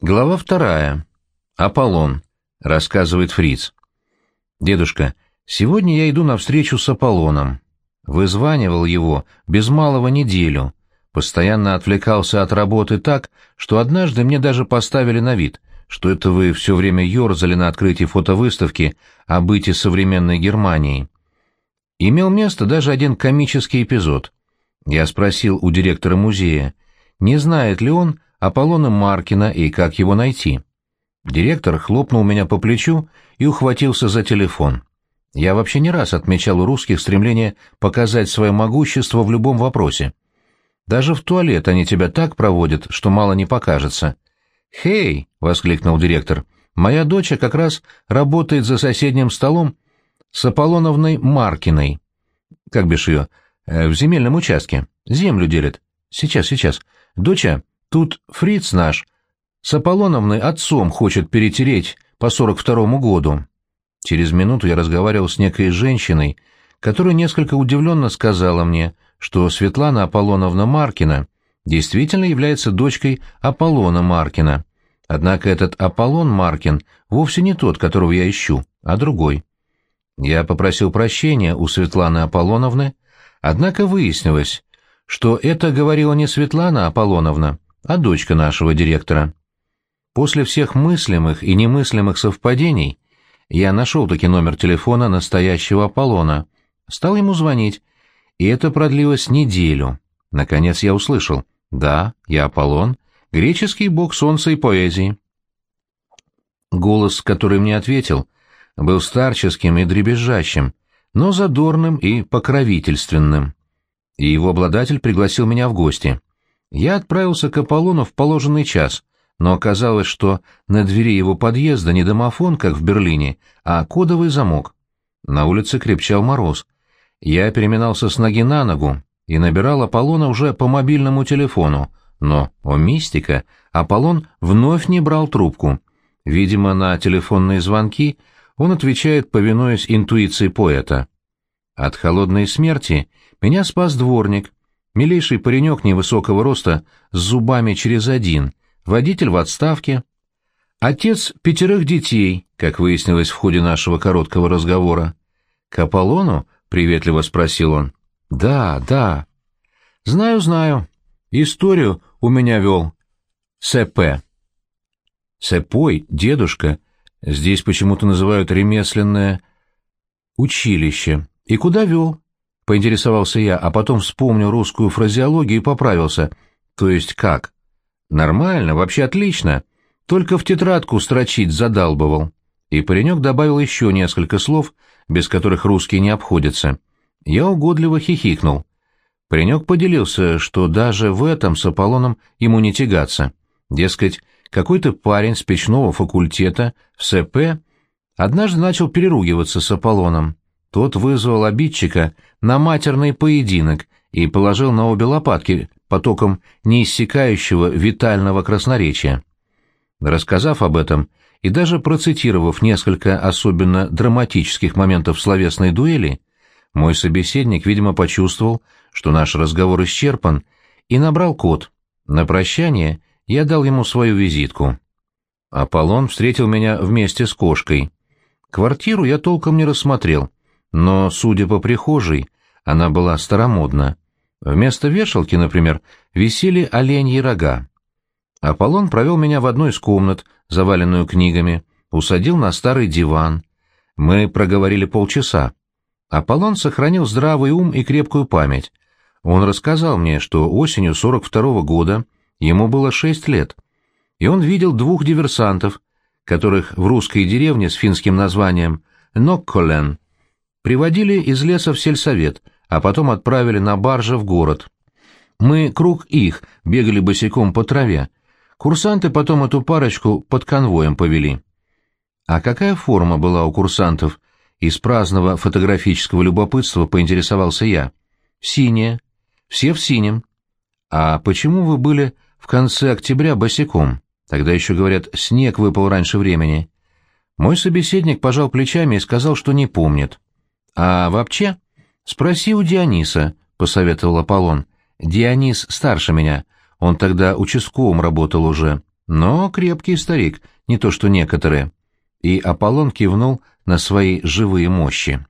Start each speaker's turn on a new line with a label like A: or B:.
A: Глава вторая. Аполлон. Рассказывает Фриц. Дедушка, сегодня я иду на встречу с Аполлоном. Вызванивал его без малого неделю. Постоянно отвлекался от работы так, что однажды мне даже поставили на вид, что это вы все время ерзали на открытии фотовыставки о быте современной Германии. Имел место даже один комический эпизод. Я спросил у директора музея, не знает ли он, Аполлона Маркина и как его найти. Директор хлопнул меня по плечу и ухватился за телефон. Я вообще не раз отмечал у русских стремление показать свое могущество в любом вопросе. Даже в туалет они тебя так проводят, что мало не покажется. «Хей!» — воскликнул директор. «Моя дочь как раз работает за соседним столом с Аполлоновной Маркиной. Как бишь ее? Э, в земельном участке. Землю делит. Сейчас, сейчас. Доча, Тут фриц наш с Аполлоновной отцом хочет перетереть по сорок второму году. Через минуту я разговаривал с некой женщиной, которая несколько удивленно сказала мне, что Светлана Аполлоновна Маркина действительно является дочкой Аполлона Маркина. Однако этот Аполлон Маркин вовсе не тот, которого я ищу, а другой. Я попросил прощения у Светланы Аполлоновны, однако выяснилось, что это говорила не Светлана Аполлоновна, а дочка нашего директора. После всех мыслимых и немыслимых совпадений я нашел-таки номер телефона настоящего Аполлона, стал ему звонить, и это продлилось неделю. Наконец я услышал «Да, я Аполлон, греческий бог солнца и поэзии». Голос, который мне ответил, был старческим и дребезжащим, но задорным и покровительственным. И его обладатель пригласил меня в гости. Я отправился к Аполлону в положенный час, но оказалось, что на двери его подъезда не домофон, как в Берлине, а кодовый замок. На улице крепчал мороз. Я переминался с ноги на ногу и набирал Аполлона уже по мобильному телефону, но, о мистика, Аполлон вновь не брал трубку. Видимо, на телефонные звонки он отвечает, повинуясь интуиции поэта. От холодной смерти меня спас дворник, Милейший паренек невысокого роста, с зубами через один, водитель в отставке. Отец пятерых детей, как выяснилось в ходе нашего короткого разговора. «К Аполлону?» — приветливо спросил он. «Да, да». «Знаю, знаю. Историю у меня вел. С.П. Сэпой, дедушка. Здесь почему-то называют ремесленное училище. И куда вел?» — поинтересовался я, а потом вспомнил русскую фразеологию и поправился. «То есть как?» «Нормально, вообще отлично. Только в тетрадку строчить задалбывал». И паренек добавил еще несколько слов, без которых русские не обходятся. Я угодливо хихикнул. Паренек поделился, что даже в этом с Аполлоном ему не тягаться. Дескать, какой-то парень с печного факультета в СП однажды начал переругиваться с Аполлоном. Тот вызвал обидчика на матерный поединок и положил на обе лопатки потоком неиссякающего витального красноречия. Рассказав об этом и даже процитировав несколько особенно драматических моментов словесной дуэли, мой собеседник, видимо, почувствовал, что наш разговор исчерпан, и набрал код. На прощание я дал ему свою визитку. Аполлон встретил меня вместе с кошкой. Квартиру я толком не рассмотрел — но, судя по прихожей, она была старомодна. Вместо вешалки, например, висели оленьи рога. Аполлон провел меня в одну из комнат, заваленную книгами, усадил на старый диван. Мы проговорили полчаса. Аполлон сохранил здравый ум и крепкую память. Он рассказал мне, что осенью 42-го года ему было шесть лет, и он видел двух диверсантов, которых в русской деревне с финским названием Нокколен Приводили из леса в сельсовет, а потом отправили на барже в город. Мы круг их бегали босиком по траве. Курсанты потом эту парочку под конвоем повели. А какая форма была у курсантов? Из праздного фотографического любопытства поинтересовался я. Синяя. Все в синем. А почему вы были в конце октября босиком? Тогда еще, говорят, снег выпал раньше времени. Мой собеседник пожал плечами и сказал, что не помнит. А вообще, спроси у Диониса, — посоветовал Аполлон. Дионис старше меня, он тогда участковым работал уже. Но крепкий старик, не то что некоторые. И Аполлон кивнул на свои живые мощи.